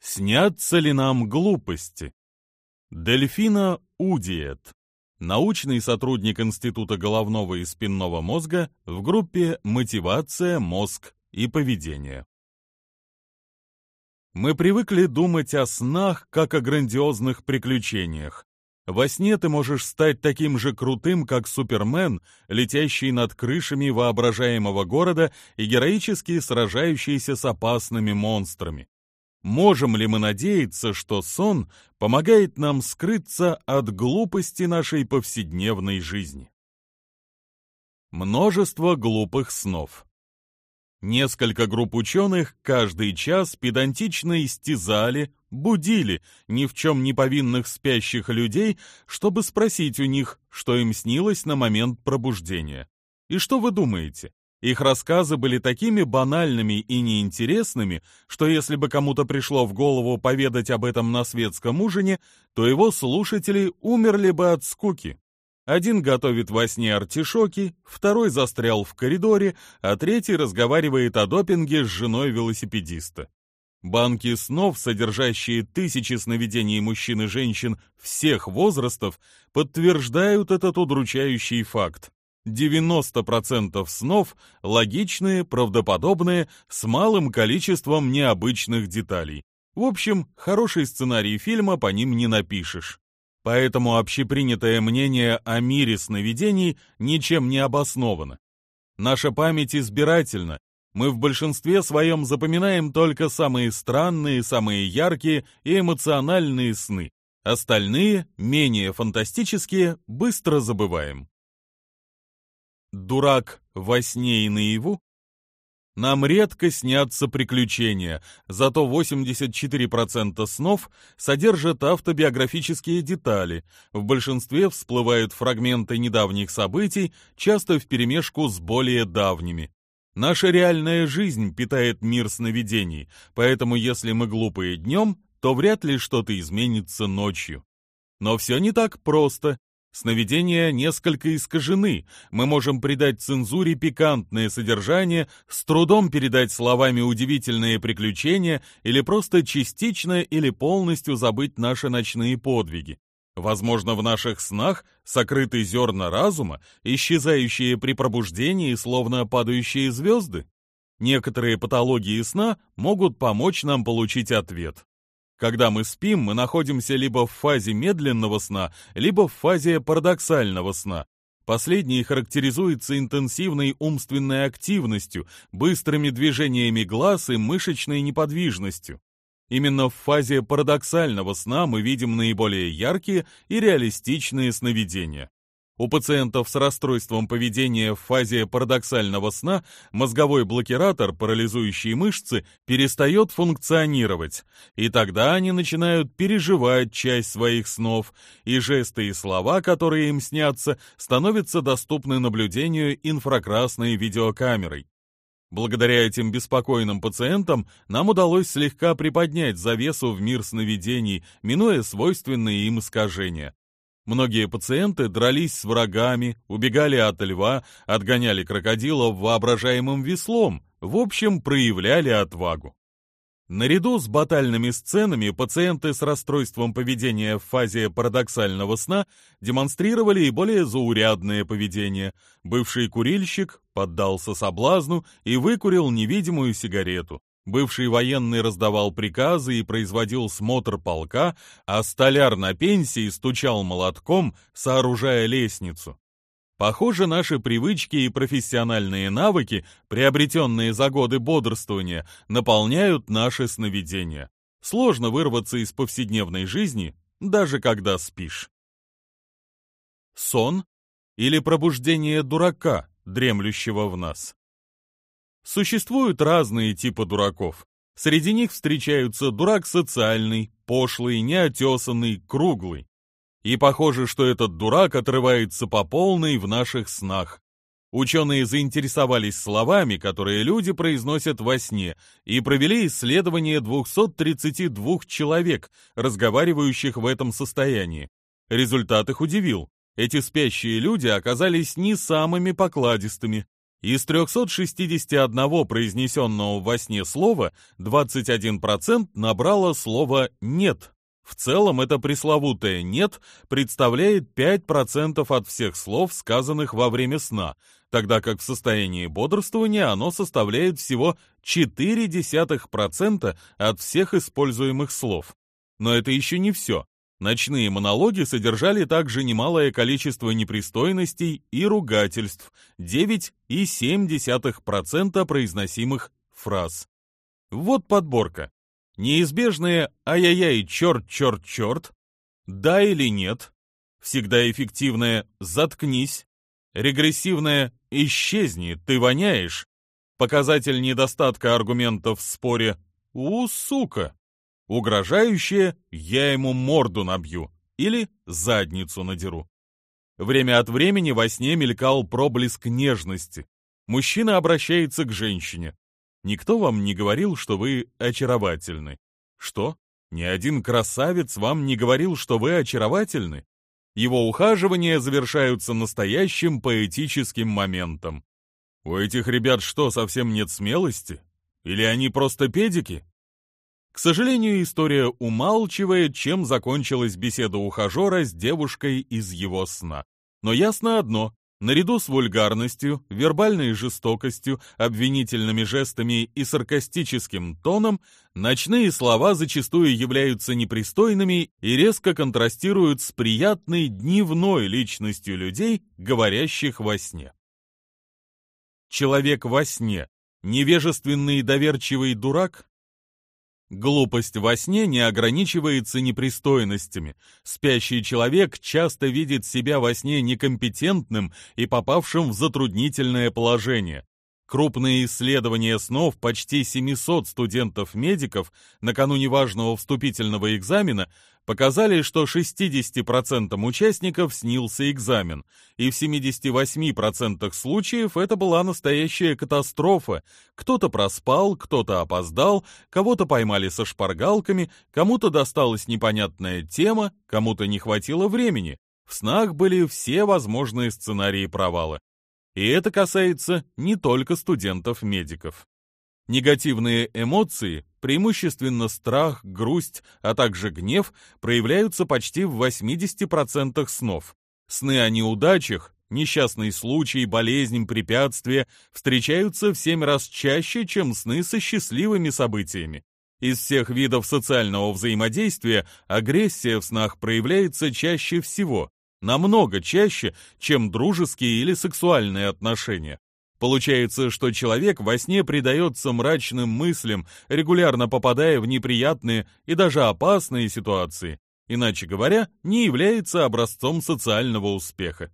Снятся ли нам глупости? Дельфина Удиет, научный сотрудник Института головного и спинного мозга в группе «Мотивация, мозг и поведение». Мы привыкли думать о снах как о грандиозных приключениях. Во сне ты можешь стать таким же крутым, как Супермен, летящий над крышами воображаемого города и героически сражающийся с опасными монстрами. Можем ли мы надеяться, что сон помогает нам скрыться от глупости нашей повседневной жизни? Множество глупых снов. Несколько групп ученых каждый час педантично истязали, будили ни в чем не повинных спящих людей, чтобы спросить у них, что им снилось на момент пробуждения. И что вы думаете? Их рассказы были такими банальными и неинтересными, что если бы кому-то пришло в голову поведать об этом на светском ужине, то его слушатели умерли бы от скуки. Один готовит во сне артишоки, второй застрял в коридоре, а третий разговаривает о допинге с женой велосипедиста. Банки снов, содержащие тысячи сновидений мужчин и женщин всех возрастов, подтверждают этот удручающий факт. 90% снов логичные, правдоподобные, с малым количеством необычных деталей. В общем, хороший сценарий фильма по ним не напишешь. Поэтому общепринятое мнение о мире сновидений ничем не обосновано. Наша память избирательна. Мы в большинстве своем запоминаем только самые странные, самые яркие и эмоциональные сны. Остальные, менее фантастические, быстро забываем. Дурак во сне и наяву? Нам редко снятся приключения, зато 84% снов содержат автобиографические детали. В большинстве всплывают фрагменты недавних событий, часто вперемешку с более давними. Наша реальная жизнь питает мир сновидений, поэтому если мы глупые днем, то вряд ли что-то изменится ночью. Но все не так просто. Сновидения несколько искажены, мы можем придать цензуре пикантное содержание, с трудом передать словами удивительные приключения или просто частично или полностью забыть наши ночные подвиги. Возможно, в наших снах сокрыты зерна разума, исчезающие при пробуждении, словно падающие звезды. Некоторые патологии сна могут помочь нам получить ответ. Когда мы спим, мы находимся либо в фазе медленного сна, либо в фазе парадоксального сна. Последний характеризуется интенсивной умственной активностью, быстрыми движениями глаз и мышечной неподвижностью. Именно в фазе парадоксального сна мы видим наиболее яркие и реалистичные сновидения. У пациентов с расстройством поведения в фазе парадоксального сна мозговой блокиратор, парализующий мышцы, перестает функционировать, и тогда они начинают переживать часть своих снов, и жесты и слова, которые им снятся, становятся доступны наблюдению инфракрасной видеокамерой. Благодаря этим беспокойным пациентам нам удалось слегка приподнять завесу в мир сновидений, минуя свойственные им искажения. Многие пациенты дрались с врагами, убегали от льва, отгоняли крокодилов воображаемым веслом, в общем, проявляли отвагу. Наряду с батальными сценами пациенты с расстройством поведения в фазе парадоксального сна демонстрировали и более заурядное поведение. Бывший курильщик поддался соблазну и выкурил невидимую сигарету. Бывший военный раздавал приказы и производил смотр полка, а столяр на пенсии стучал молотком, сооружая лестницу. Похоже, наши привычки и профессиональные навыки, приобретенные за годы бодрствования, наполняют наши сновидения. Сложно вырваться из повседневной жизни, даже когда спишь. Сон или пробуждение дурака, дремлющего в нас. Существуют разные типы дураков. Среди них встречаются дурак социальный, пошлый, неотесанный, круглый. И похоже, что этот дурак отрывается по полной в наших снах. Ученые заинтересовались словами, которые люди произносят во сне, и провели исследование 232 человек, разговаривающих в этом состоянии. Результат их удивил. Эти спящие люди оказались не самыми покладистыми. Из 361 произнесенного во сне слова 21% набрало слово «нет». В целом это пресловутое «нет» представляет 5% от всех слов, сказанных во время сна, тогда как в состоянии бодрствования оно составляет всего 0,4% от всех используемых слов. Но это еще не все. Ночные монологи содержали также немалое количество непристойностей и ругательств, 9,7% произносимых фраз. Вот подборка. Неизбежные «ай-яй-яй, черт, черт, черт», «да» или «нет», всегда эффективное «заткнись», регрессивное «исчезни, ты воняешь», показатель недостатка аргументов в споре «у, сука», Угрожающее «я ему морду набью» или «задницу надеру». Время от времени во сне мелькал проблеск нежности. Мужчина обращается к женщине. Никто вам не говорил, что вы очаровательны. Что? Ни один красавец вам не говорил, что вы очаровательны? Его ухаживания завершаются настоящим поэтическим моментом. У этих ребят что, совсем нет смелости? Или они просто педики? К сожалению, история умалчивает, чем закончилась беседа ухажера с девушкой из его сна. Но ясно одно. Наряду с вульгарностью, вербальной жестокостью, обвинительными жестами и саркастическим тоном, ночные слова зачастую являются непристойными и резко контрастируют с приятной дневной личностью людей, говорящих во сне. Человек во сне – невежественный и доверчивый дурак, Глупость во сне не ограничивается непристойностями. Спящий человек часто видит себя во сне некомпетентным и попавшим в затруднительное положение. Крупные исследования снов почти 700 студентов-медиков накануне важного вступительного экзамена показали, что 60% участников снился экзамен, и в 78% случаев это была настоящая катастрофа. Кто-то проспал, кто-то опоздал, кого-то поймали со шпаргалками, кому-то досталась непонятная тема, кому-то не хватило времени. В снах были все возможные сценарии провала. И это касается не только студентов-медиков. Негативные эмоции, преимущественно страх, грусть, а также гнев, проявляются почти в 80% снов. Сны о неудачах, несчастный случай, болезнь, препятствия встречаются в 7 раз чаще, чем сны со счастливыми событиями. Из всех видов социального взаимодействия агрессия в снах проявляется чаще всего, намного чаще, чем дружеские или сексуальные отношения. Получается, что человек во сне предается мрачным мыслям, регулярно попадая в неприятные и даже опасные ситуации, иначе говоря, не является образцом социального успеха.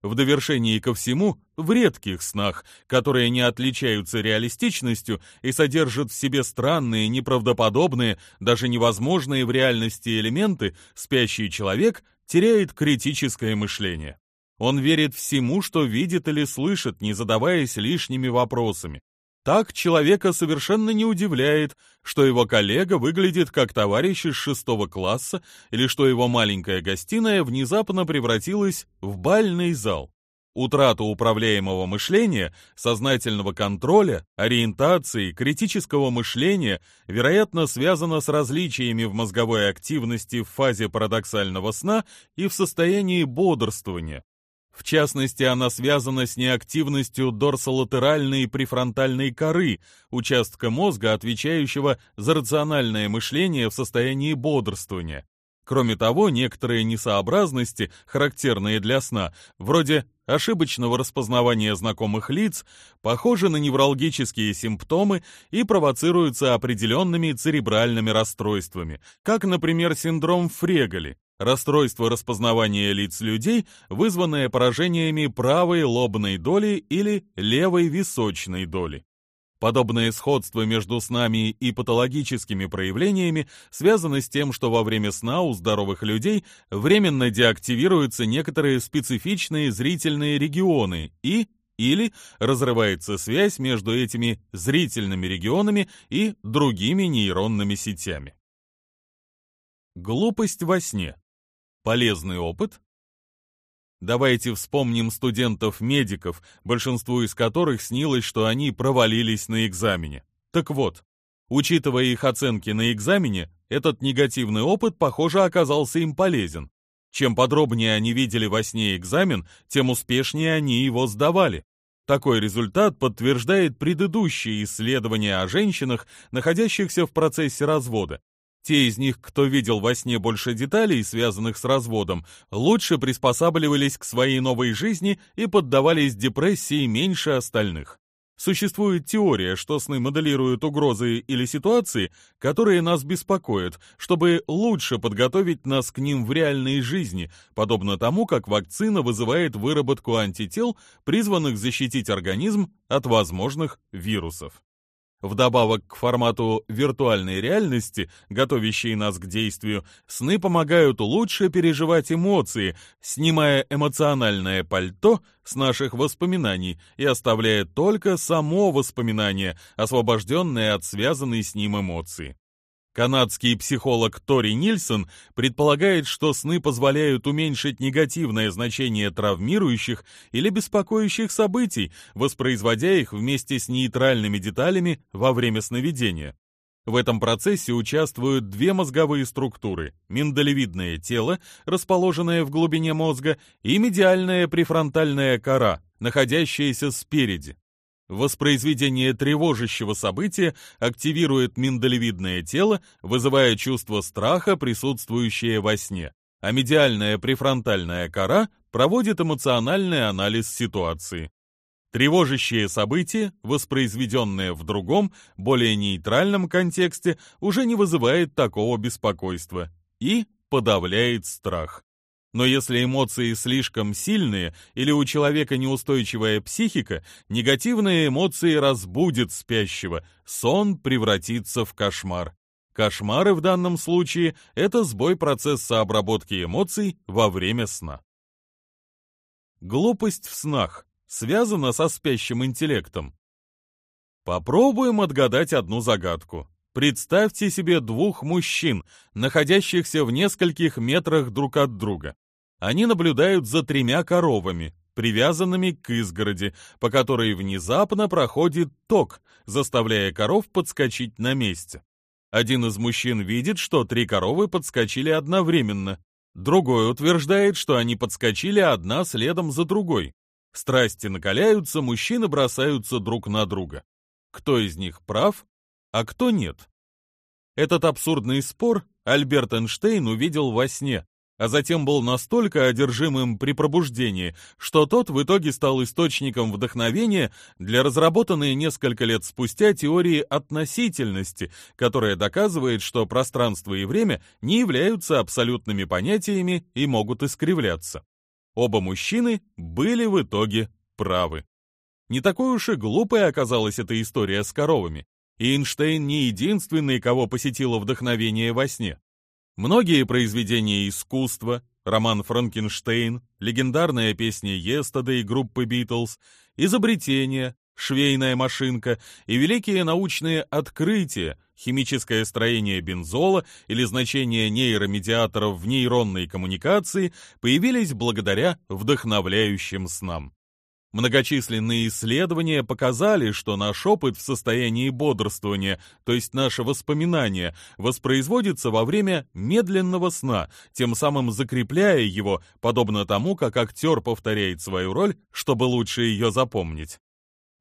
В довершении ко всему, в редких снах, которые не отличаются реалистичностью и содержат в себе странные, неправдоподобные, даже невозможные в реальности элементы, спящий человек теряет критическое мышление. Он верит всему, что видит или слышит, не задаваясь лишними вопросами. Так человека совершенно не удивляет, что его коллега выглядит как товарищ из шестого класса или что его маленькая гостиная внезапно превратилась в бальный зал. Утрата управляемого мышления, сознательного контроля, ориентации, критического мышления, вероятно, связана с различиями в мозговой активности в фазе парадоксального сна и в состоянии бодрствования. В частности, она связана с неактивностью дорсолатеральной и префронтальной коры, участка мозга, отвечающего за рациональное мышление в состоянии бодрствования. Кроме того, некоторые несообразности, характерные для сна, вроде ошибочного распознавания знакомых лиц, похожи на неврологические симптомы и провоцируются определенными церебральными расстройствами, как, например, синдром Фрегали, расстройство распознавания лиц людей, вызванное поражениями правой лобной доли или левой височной доли. Подобное сходство между снами и патологическими проявлениями связано с тем, что во время сна у здоровых людей временно деактивируются некоторые специфичные зрительные регионы и или разрывается связь между этими зрительными регионами и другими нейронными сетями. Глупость во сне. Полезный опыт Давайте вспомним студентов-медиков, большинству из которых снилось, что они провалились на экзамене. Так вот, учитывая их оценки на экзамене, этот негативный опыт, похоже, оказался им полезен. Чем подробнее они видели во сне экзамен, тем успешнее они его сдавали. Такой результат подтверждает предыдущие исследования о женщинах, находящихся в процессе развода. Те из них, кто видел во сне больше деталей, связанных с разводом, лучше приспосабливались к своей новой жизни и поддавались депрессии меньше остальных. Существует теория, что сны моделируют угрозы или ситуации, которые нас беспокоят, чтобы лучше подготовить нас к ним в реальной жизни, подобно тому, как вакцина вызывает выработку антител, призванных защитить организм от возможных вирусов. Вдобавок к формату виртуальной реальности, готовящей нас к действию, сны помогают лучше переживать эмоции, снимая эмоциональное пальто с наших воспоминаний и оставляя только само воспоминание, освобожденное от связанной с ним эмоции. Канадский психолог Тори Нильсон предполагает, что сны позволяют уменьшить негативное значение травмирующих или беспокоящих событий, воспроизводя их вместе с нейтральными деталями во время сновидения. В этом процессе участвуют две мозговые структуры – миндалевидное тело, расположенное в глубине мозга, и медиальная префронтальная кора, находящаяся спереди. Воспроизведение тревожащего события активирует миндалевидное тело, вызывая чувство страха, присутствующее во сне, а медиальная префронтальная кора проводит эмоциональный анализ ситуации. Тревожащее событие, воспроизведенное в другом, более нейтральном контексте, уже не вызывает такого беспокойства и подавляет страх. Но если эмоции слишком сильные или у человека неустойчивая психика, негативные эмоции разбудят спящего, сон превратится в кошмар. Кошмары в данном случае – это сбой процесса обработки эмоций во время сна. Глупость в снах связана со спящим интеллектом. Попробуем отгадать одну загадку. Представьте себе двух мужчин, находящихся в нескольких метрах друг от друга. Они наблюдают за тремя коровами, привязанными к изгороди, по которой внезапно проходит ток, заставляя коров подскочить на месте. Один из мужчин видит, что три коровы подскочили одновременно. Другой утверждает, что они подскочили одна следом за другой. Страсти накаляются, мужчины бросаются друг на друга. Кто из них прав, а кто нет. Этот абсурдный спор Альберт Эйнштейн увидел во сне, а затем был настолько одержимым при пробуждении, что тот в итоге стал источником вдохновения для разработанной несколько лет спустя теории относительности, которая доказывает, что пространство и время не являются абсолютными понятиями и могут искривляться. Оба мужчины были в итоге правы. Не такой уж и глупой оказалась эта история с коровами. И Эйнштейн не единственный, кого посетило вдохновение во сне. Многие произведения искусства, роман «Франкенштейн», легендарная песня «Естедей» группы «Битлз», изобретения, швейная машинка и великие научные открытия, химическое строение бензола или значение нейромедиаторов в нейронной коммуникации появились благодаря вдохновляющим снам. Многочисленные исследования показали, что наш опыт в состоянии бодрствования, то есть наше воспоминание, воспроизводится во время медленного сна, тем самым закрепляя его, подобно тому, как актер повторяет свою роль, чтобы лучше ее запомнить.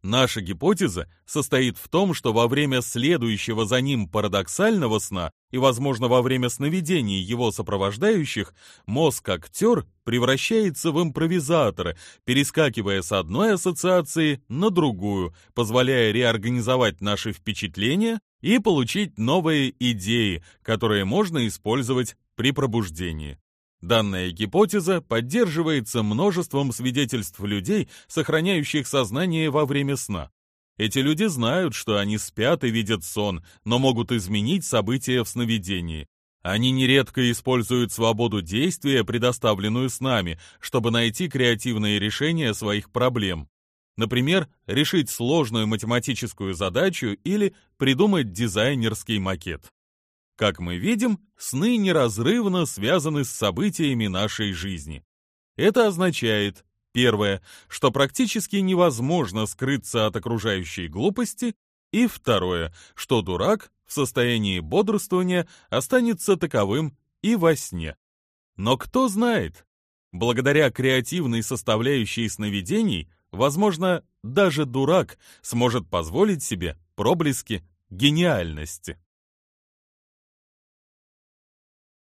Наша гипотеза состоит в том, что во время следующего за ним парадоксального сна и, возможно, во время сновидений его сопровождающих, мозг-актер превращается в импровизатора, перескакивая с одной ассоциации на другую, позволяя реорганизовать наши впечатления и получить новые идеи, которые можно использовать при пробуждении. Данная гипотеза поддерживается множеством свидетельств людей, сохраняющих сознание во время сна. Эти люди знают, что они спят и видят сон, но могут изменить события в сновидении. Они нередко используют свободу действия, предоставленную с нами, чтобы найти креативные решения своих проблем. Например, решить сложную математическую задачу или придумать дизайнерский макет. Как мы видим, сны неразрывно связаны с событиями нашей жизни. Это означает, первое, что практически невозможно скрыться от окружающей глупости, и второе, что дурак в состоянии бодрствования останется таковым и во сне. Но кто знает, благодаря креативной составляющей сновидений, возможно, даже дурак сможет позволить себе проблески гениальности.